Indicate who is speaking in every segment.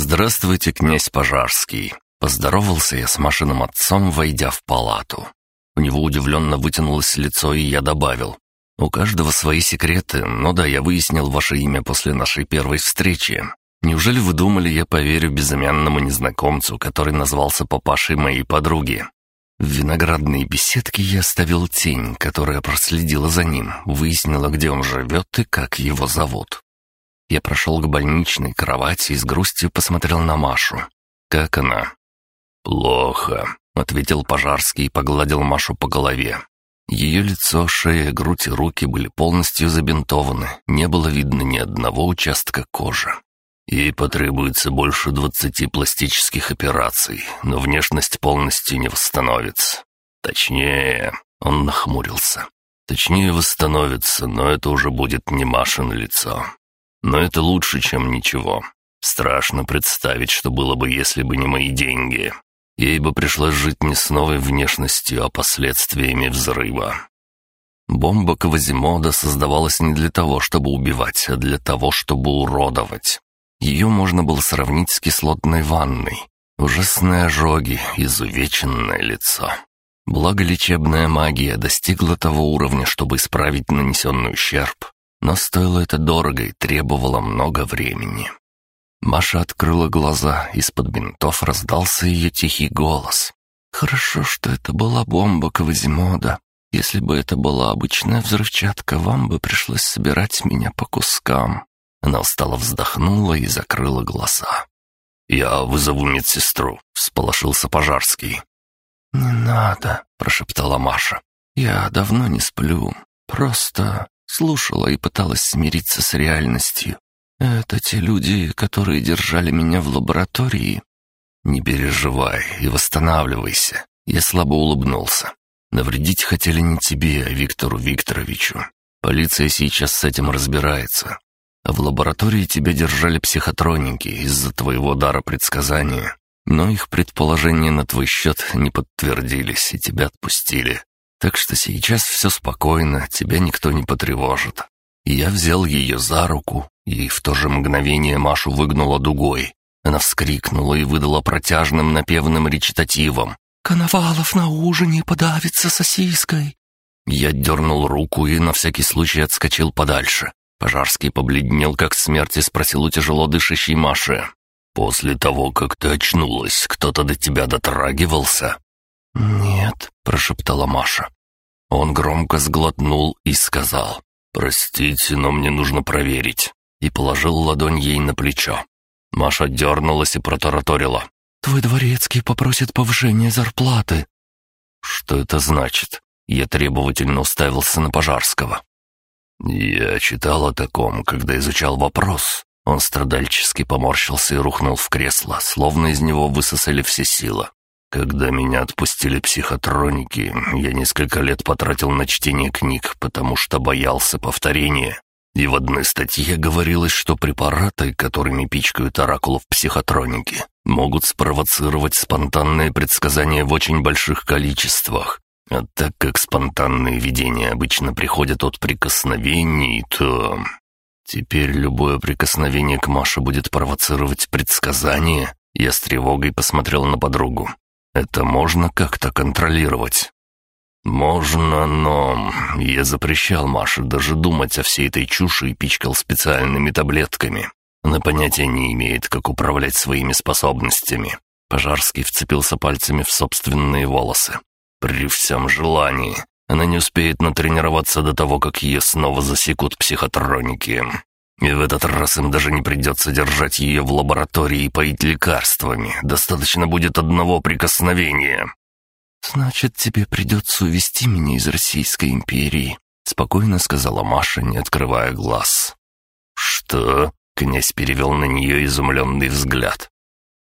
Speaker 1: «Здравствуйте, князь Пожарский!» Поздоровался я с Машиным отцом, войдя в палату. У него удивленно вытянулось лицо, и я добавил. «У каждого свои секреты, но да, я выяснил ваше имя после нашей первой встречи. Неужели вы думали, я поверю безымянному незнакомцу, который назвался папашей моей подруги? В виноградной беседке я оставил тень, которая проследила за ним, выяснила, где он живет и как его зовут. Я прошел к больничной кровати и с грустью посмотрел на Машу. Как она? «Плохо», — ответил Пожарский и погладил Машу по голове. Ее лицо, шея, грудь и руки были полностью забинтованы, не было видно ни одного участка кожи. Ей потребуется больше двадцати пластических операций, но внешность полностью не восстановится. Точнее, он нахмурился. Точнее восстановится, но это уже будет не Машин лицо. Но это лучше, чем ничего. Страшно представить, что было бы, если бы не мои деньги. Ей бы пришлось жить не с новой внешностью, а последствиями взрыва. Бомба Квазимода создавалась не для того, чтобы убивать, а для того, чтобы уродовать. Ее можно было сравнить с кислотной ванной. Ужасные ожоги, изувеченное лицо. Благо лечебная магия достигла того уровня, чтобы исправить нанесенный ущерб, но стоило это дорого и требовало много времени. Маша открыла глаза, из-под бинтов раздался ее тихий голос. «Хорошо, что это была бомба Квазимода. Если бы это была обычная взрывчатка, вам бы пришлось собирать меня по кускам». Она устало вздохнула и закрыла глаза. «Я вызову медсестру», — всполошился Пожарский. «Не надо», — прошептала Маша. «Я давно не сплю. Просто слушала и пыталась смириться с реальностью. Это те люди, которые держали меня в лаборатории». «Не переживай и восстанавливайся». Я слабо улыбнулся. «Навредить хотели не тебе, а Виктору Викторовичу. Полиция сейчас с этим разбирается. В лаборатории тебя держали психотроники из-за твоего дара предсказания, но их предположения на твой счет не подтвердились и тебя отпустили. Так что сейчас все спокойно, тебя никто не потревожит. я взял ее за руку, и в то же мгновение Машу выгнула дугой. Она вскрикнула и выдала протяжным напевным речитативом. «Коновалов на ужине подавится сосиской!» Я дернул руку и на всякий случай отскочил подальше. Пожарский побледнел, как смерть, и спросил у тяжело дышащей Маши. «После того, как ты очнулась, кто-то до тебя дотрагивался?» «Нет», — прошептала Маша. Он громко сглотнул и сказал. «Простите, но мне нужно проверить», и положил ладонь ей на плечо. Маша дернулась и протараторила. «Твой дворецкий попросит повышения зарплаты». «Что это значит?» Я требовательно уставился на Пожарского. «Я читал о таком, когда изучал вопрос». Он страдальчески поморщился и рухнул в кресло, словно из него высосали все силы. Когда меня отпустили психотроники, я несколько лет потратил на чтение книг, потому что боялся повторения. И в одной статье говорилось, что препараты, которыми пичкают оракулов психотроники, могут спровоцировать спонтанные предсказания в очень больших количествах, а так как спонтанные видения обычно приходят от прикосновений, то... Теперь любое прикосновение к Маше будет провоцировать предсказание. Я с тревогой посмотрел на подругу. Это можно как-то контролировать? Можно, но... Я запрещал Маше даже думать о всей этой чуши и пичкал специальными таблетками. Она понятия не имеет, как управлять своими способностями. Пожарский вцепился пальцами в собственные волосы. При всем желании. Она не успеет натренироваться до того, как ее снова засекут психотроники. И в этот раз им даже не придется держать ее в лаборатории и поить лекарствами. Достаточно будет одного прикосновения. «Значит, тебе придется увести меня из Российской империи», — спокойно сказала Маша, не открывая глаз. «Что?» — князь перевел на нее изумленный взгляд.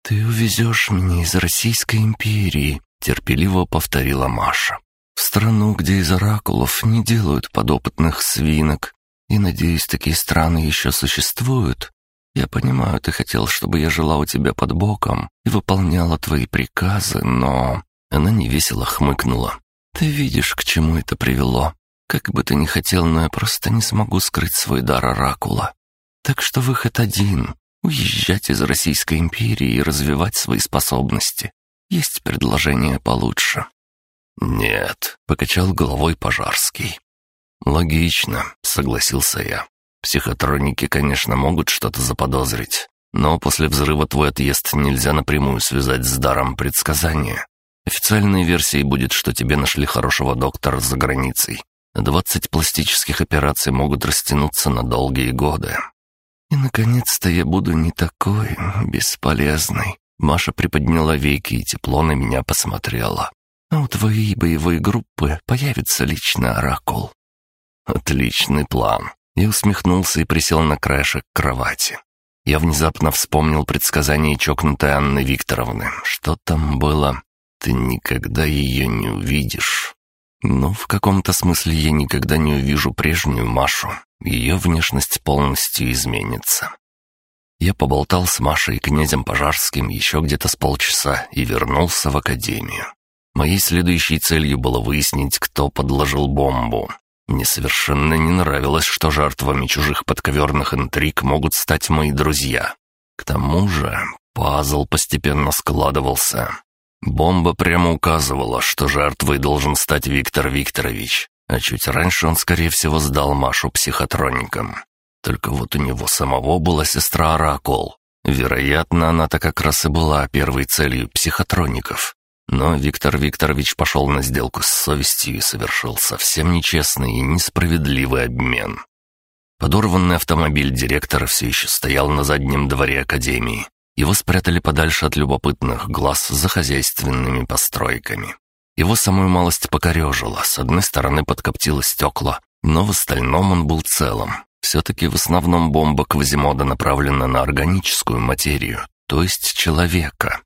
Speaker 1: «Ты увезешь меня из Российской империи», терпеливо повторила Маша. «В страну, где из оракулов не делают подопытных свинок. И, надеюсь, такие страны еще существуют. Я понимаю, ты хотел, чтобы я жила у тебя под боком и выполняла твои приказы, но...» Она невесело хмыкнула. «Ты видишь, к чему это привело. Как бы ты ни хотел, но я просто не смогу скрыть свой дар оракула. Так что выход один. Уезжать из Российской империи и развивать свои способности. Есть предложение получше». «Нет», — покачал головой Пожарский. «Логично», — согласился я. «Психотроники, конечно, могут что-то заподозрить, но после взрыва твой отъезд нельзя напрямую связать с даром предсказания. Официальной версией будет, что тебе нашли хорошего доктора за границей. Двадцать пластических операций могут растянуться на долгие годы. И, наконец-то, я буду не такой бесполезный. Маша приподняла веки и тепло на меня посмотрела. А у твоей боевой группы появится лично оракул. Отличный план. Я усмехнулся и присел на краешек кровати. Я внезапно вспомнил предсказание чокнутой Анны Викторовны. Что там было? Ты никогда ее не увидишь. Ну, в каком-то смысле я никогда не увижу прежнюю Машу. Ее внешность полностью изменится. Я поболтал с Машей и князем Пожарским еще где-то с полчаса и вернулся в академию. Моей следующей целью было выяснить, кто подложил бомбу. Мне совершенно не нравилось, что жертвами чужих подковерных интриг могут стать мои друзья. К тому же пазл постепенно складывался. Бомба прямо указывала, что жертвой должен стать Виктор Викторович, а чуть раньше он, скорее всего, сдал Машу психотроникам. Только вот у него самого была сестра Оракул. Вероятно, она-то как раз и была первой целью психотроников. Но Виктор Викторович пошел на сделку с совестью и совершил совсем нечестный и несправедливый обмен. Подорванный автомобиль директора все еще стоял на заднем дворе академии, его спрятали подальше от любопытных глаз за хозяйственными постройками. Его самую малость покорежило, с одной стороны подкоптило стекла, но в остальном он был целым. Все-таки в основном бомба Квазимода направлена на органическую материю, то есть человека.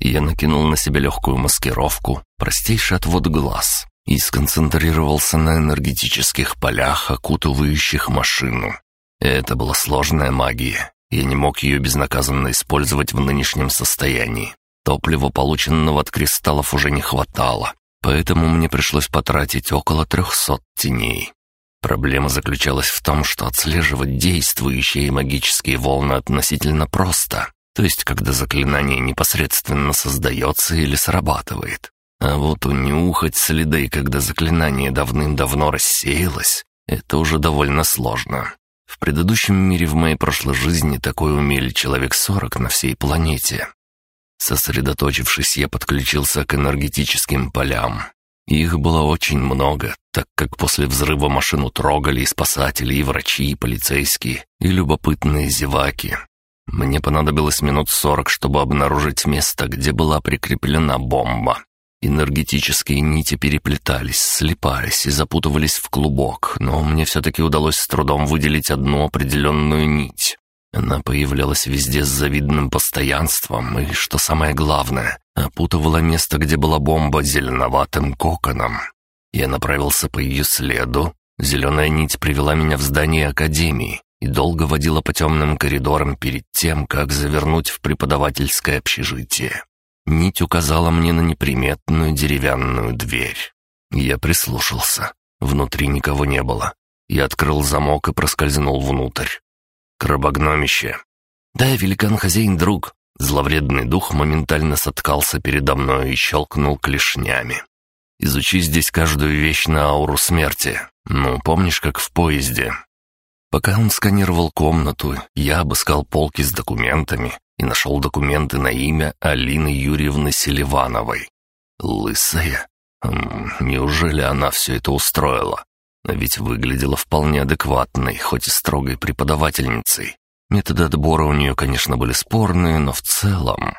Speaker 1: Я накинул на себя легкую маскировку, простейший отвод глаз, и сконцентрировался на энергетических полях, окутывающих машину. Это была сложная магия, я не мог ее безнаказанно использовать в нынешнем состоянии. Топлива, полученного от кристаллов, уже не хватало, поэтому мне пришлось потратить около трехсот теней. Проблема заключалась в том, что отслеживать действующие магические волны относительно просто, то есть когда заклинание непосредственно создается или срабатывает. А вот унюхать следы, когда заклинание давным-давно рассеялось, это уже довольно сложно. В предыдущем мире в моей прошлой жизни такое умели человек сорок на всей планете. Сосредоточившись, я подключился к энергетическим полям. Их было очень много, так как после взрыва машину трогали и спасатели, и врачи, и полицейские, и любопытные зеваки. Мне понадобилось минут сорок, чтобы обнаружить место, где была прикреплена бомба. Энергетические нити переплетались, слипались и запутывались в клубок, но мне все-таки удалось с трудом выделить одну определенную нить. Она появлялась везде с завидным постоянством и, что самое главное, опутывала место, где была бомба зеленоватым коконом. Я направился по ее следу. Зеленая нить привела меня в здание Академии и долго водила по темным коридорам перед тем, как завернуть в преподавательское общежитие. Нить указала мне на неприметную деревянную дверь. Я прислушался. Внутри никого не было. Я открыл замок и проскользнул внутрь. Крабогномище. «Да, великан-хозяин, друг». Зловредный дух моментально соткался передо мной и щелкнул клешнями. «Изучи здесь каждую вещь на ауру смерти. Ну, помнишь, как в поезде?» Пока он сканировал комнату, я обыскал полки с документами, и нашел документы на имя Алины Юрьевны Селивановой. Лысая? Неужели она все это устроила? Ведь выглядела вполне адекватной, хоть и строгой преподавательницей. Методы отбора у нее, конечно, были спорные, но в целом...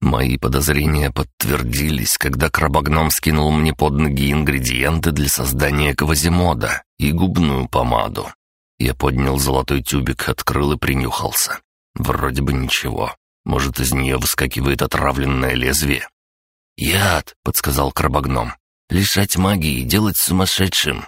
Speaker 1: Мои подозрения подтвердились, когда крабогном скинул мне под ноги ингредиенты для создания квазимода и губную помаду. Я поднял золотой тюбик, открыл и принюхался. Вроде бы ничего. Может, из нее выскакивает отравленное лезвие. «Яд», — подсказал крабогном. «Лишать магии, делать сумасшедшим».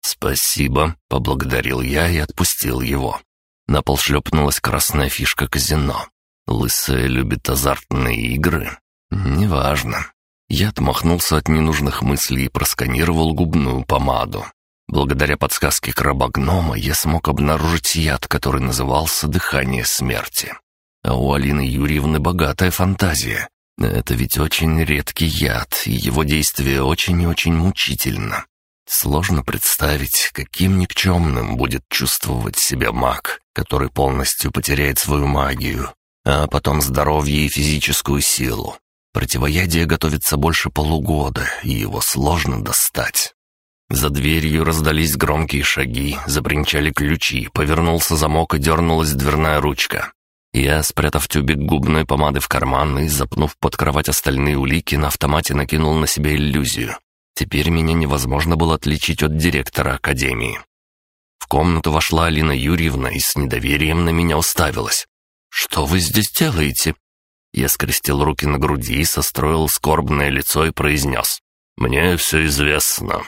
Speaker 1: «Спасибо», — поблагодарил я и отпустил его. На пол шлепнулась красная фишка казино. Лысая любит азартные игры. Неважно. Я отмахнулся от ненужных мыслей и просканировал губную помаду. Благодаря подсказке крабогнома я смог обнаружить яд, который назывался «дыхание смерти». А у Алины Юрьевны богатая фантазия. Это ведь очень редкий яд, и его действие очень и очень мучительно. Сложно представить, каким никчемным будет чувствовать себя маг, который полностью потеряет свою магию, а потом здоровье и физическую силу. Противоядие готовится больше полугода, и его сложно достать. За дверью раздались громкие шаги, забринчали ключи, повернулся замок и дернулась дверная ручка. Я, спрятав тюбик губной помады в карман и запнув под кровать остальные улики, на автомате накинул на себя иллюзию. Теперь меня невозможно было отличить от директора академии. В комнату вошла Алина Юрьевна и с недоверием на меня уставилась. «Что вы здесь делаете?» Я скрестил руки на груди состроил скорбное лицо и произнес. «Мне все известно».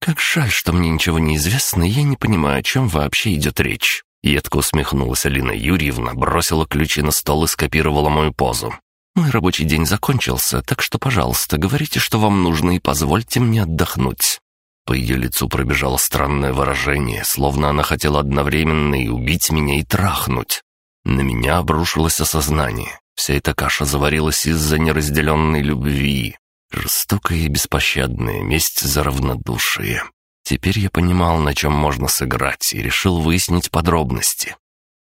Speaker 1: «Как жаль, что мне ничего не известно, и я не понимаю, о чем вообще идет речь». Едко усмехнулась Алина Юрьевна, бросила ключи на стол и скопировала мою позу. «Мой рабочий день закончился, так что, пожалуйста, говорите, что вам нужно, и позвольте мне отдохнуть». По ее лицу пробежало странное выражение, словно она хотела одновременно и убить меня, и трахнуть. На меня обрушилось осознание. Вся эта каша заварилась из-за неразделенной любви. Жестокая и беспощадная месть за равнодушие. Теперь я понимал, на чем можно сыграть, и решил выяснить подробности.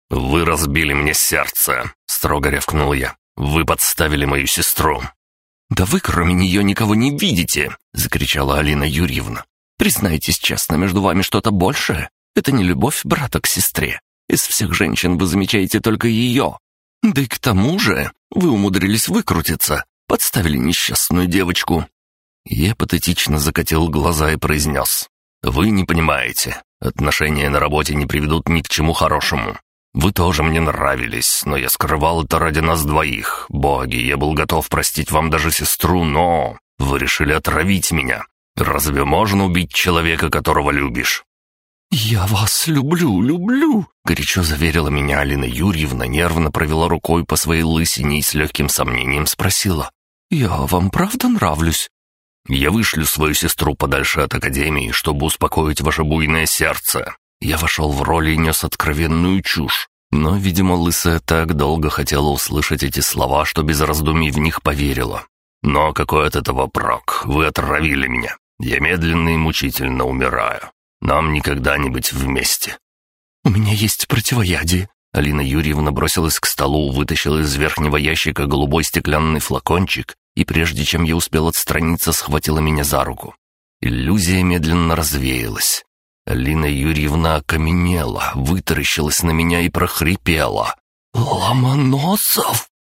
Speaker 1: «Вы разбили мне сердце!» — строго рявкнул я. «Вы подставили мою сестру!» «Да вы кроме нее никого не видите!» — закричала Алина Юрьевна. «Признайтесь честно, между вами что-то большее? Это не любовь брата к сестре. Из всех женщин вы замечаете только ее. Да и к тому же вы умудрились выкрутиться, подставили несчастную девочку». Я патетично закатил глаза и произнес. «Вы не понимаете. Отношения на работе не приведут ни к чему хорошему. Вы тоже мне нравились, но я скрывал это ради нас двоих. Боги, я был готов простить вам даже сестру, но... Вы решили отравить меня. Разве можно убить человека, которого любишь?» «Я вас люблю, люблю!» — горячо заверила меня Алина Юрьевна, нервно провела рукой по своей лысине и с легким сомнением спросила. «Я вам правда нравлюсь?» Я вышлю свою сестру подальше от Академии, чтобы успокоить ваше буйное сердце. Я вошел в роль и нес откровенную чушь. Но, видимо, Лысая так долго хотела услышать эти слова, что без раздумий в них поверила. Но какой от этого прок? Вы отравили меня. Я медленно и мучительно умираю. Нам никогда не быть вместе. «У меня есть противоядие». Алина Юрьевна бросилась к столу, вытащила из верхнего ящика голубой стеклянный флакончик и прежде чем я успел отстраниться, схватила меня за руку. Иллюзия медленно развеялась. Алина Юрьевна окаменела, вытаращилась на меня и прохрипела. «Ломоносов!»